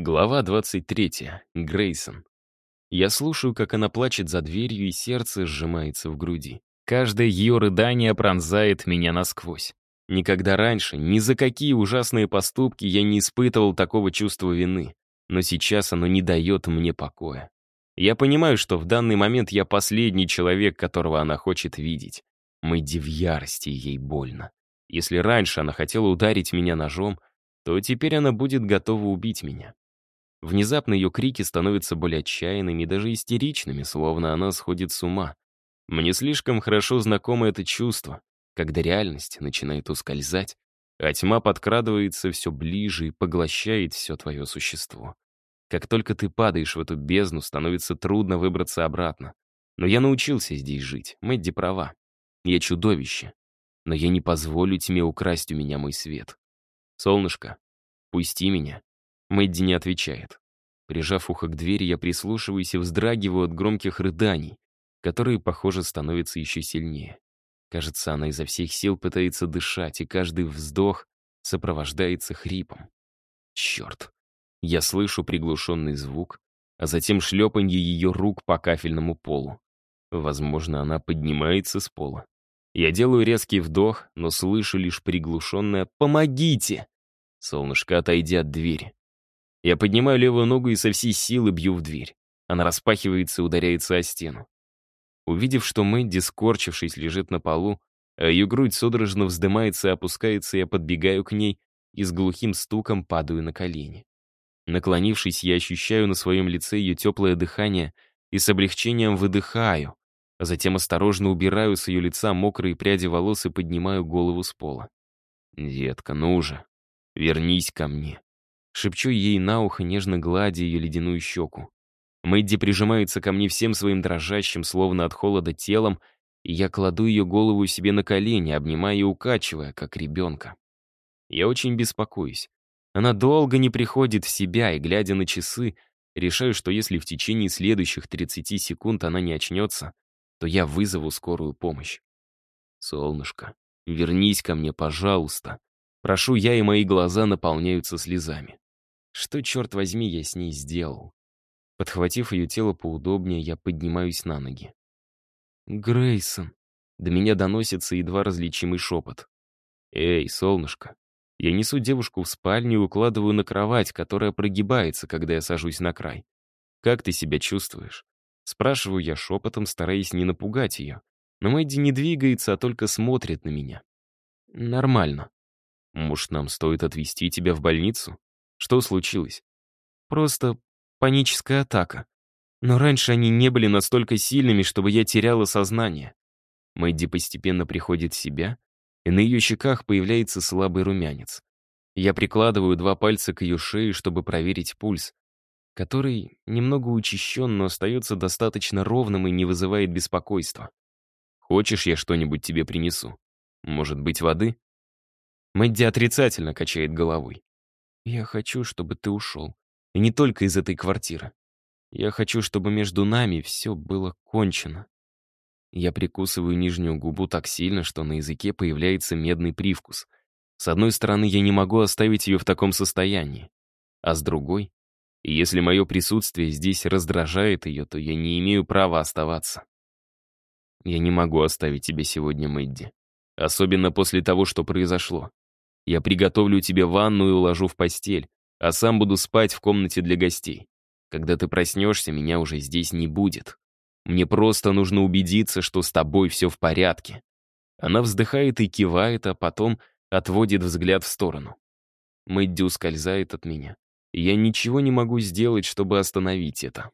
Глава 23. Грейсон. Я слушаю, как она плачет за дверью, и сердце сжимается в груди. Каждое ее рыдание пронзает меня насквозь. Никогда раньше, ни за какие ужасные поступки я не испытывал такого чувства вины. Но сейчас оно не дает мне покоя. Я понимаю, что в данный момент я последний человек, которого она хочет видеть. Мэдди в ярости, ей больно. Если раньше она хотела ударить меня ножом, то теперь она будет готова убить меня. Внезапно ее крики становятся более отчаянными и даже истеричными, словно она сходит с ума. Мне слишком хорошо знакомо это чувство, когда реальность начинает ускользать, а тьма подкрадывается все ближе и поглощает все твое существо. Как только ты падаешь в эту бездну, становится трудно выбраться обратно. Но я научился здесь жить, Мэдди права. Я чудовище. Но я не позволю тьме украсть у меня мой свет. Солнышко, пусти меня. Мэдди не отвечает. Прижав ухо к двери, я прислушиваюсь и вздрагиваю от громких рыданий, которые, похоже, становятся еще сильнее. Кажется, она изо всех сил пытается дышать, и каждый вздох сопровождается хрипом. Черт. Я слышу приглушенный звук, а затем шлепанье ее рук по кафельному полу. Возможно, она поднимается с пола. Я делаю резкий вдох, но слышу лишь приглушенное «Помогите!». Солнышко, отойди от двери. Я поднимаю левую ногу и со всей силы бью в дверь. Она распахивается и ударяется о стену. Увидев, что Мэдди, скорчившись, лежит на полу, а ее грудь судорожно вздымается и опускается, я подбегаю к ней и с глухим стуком падаю на колени. Наклонившись, я ощущаю на своем лице ее теплое дыхание и с облегчением выдыхаю, а затем осторожно убираю с ее лица мокрые пряди волос и поднимаю голову с пола. «Детка, ну уже, вернись ко мне». Шепчу ей на ухо, нежно гладя ее ледяную щеку. Мэдди прижимается ко мне всем своим дрожащим, словно от холода телом, и я кладу ее голову себе на колени, обнимая и укачивая, как ребенка. Я очень беспокоюсь. Она долго не приходит в себя, и, глядя на часы, решаю, что если в течение следующих 30 секунд она не очнется, то я вызову скорую помощь. «Солнышко, вернись ко мне, пожалуйста». Прошу я, и мои глаза наполняются слезами. Что, черт возьми, я с ней сделал? Подхватив ее тело поудобнее, я поднимаюсь на ноги. «Грейсон!» До меня доносится едва различимый шепот. «Эй, солнышко!» Я несу девушку в спальню и укладываю на кровать, которая прогибается, когда я сажусь на край. «Как ты себя чувствуешь?» Спрашиваю я шепотом, стараясь не напугать ее. Но Мэдди не двигается, а только смотрит на меня. «Нормально». «Может, нам стоит отвезти тебя в больницу?» Что случилось? Просто паническая атака. Но раньше они не были настолько сильными, чтобы я теряла сознание. Мэдди постепенно приходит в себя, и на ее щеках появляется слабый румянец. Я прикладываю два пальца к ее шее, чтобы проверить пульс, который немного учащен, но остается достаточно ровным и не вызывает беспокойства. «Хочешь, я что-нибудь тебе принесу? Может быть, воды?» Мэдди отрицательно качает головой. Я хочу, чтобы ты ушел. И не только из этой квартиры. Я хочу, чтобы между нами все было кончено. Я прикусываю нижнюю губу так сильно, что на языке появляется медный привкус. С одной стороны, я не могу оставить ее в таком состоянии. А с другой, если мое присутствие здесь раздражает ее, то я не имею права оставаться. Я не могу оставить тебя сегодня, Мэдди. Особенно после того, что произошло. Я приготовлю тебе ванну и уложу в постель, а сам буду спать в комнате для гостей. Когда ты проснешься, меня уже здесь не будет. Мне просто нужно убедиться, что с тобой все в порядке». Она вздыхает и кивает, а потом отводит взгляд в сторону. Мэдди ускользает от меня. Я ничего не могу сделать, чтобы остановить это.